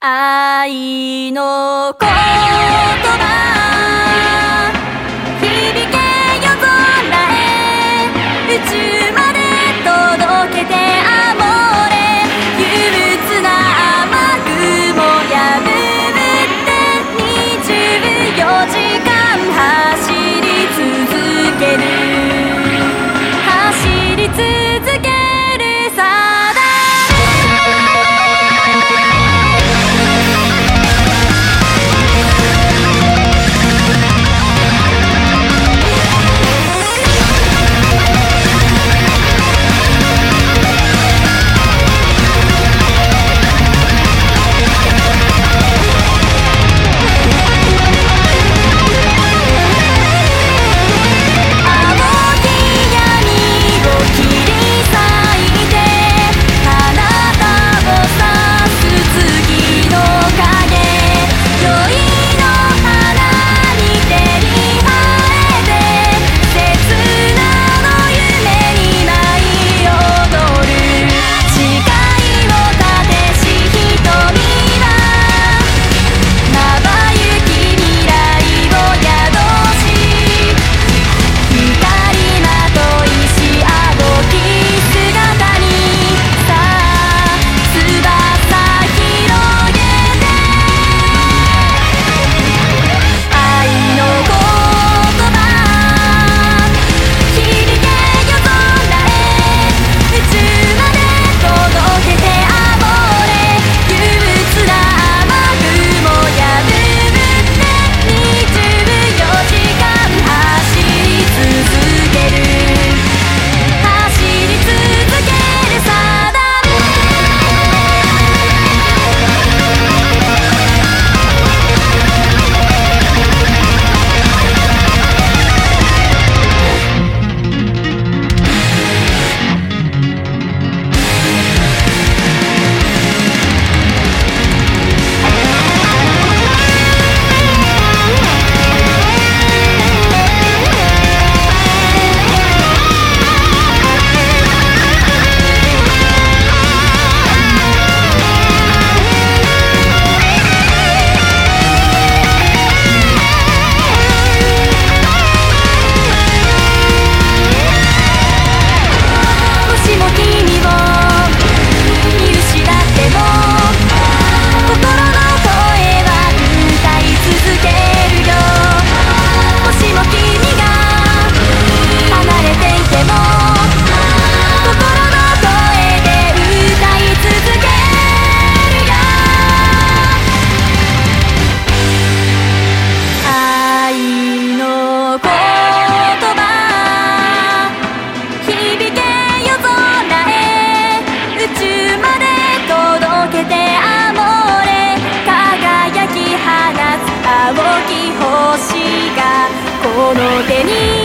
愛の言葉の手に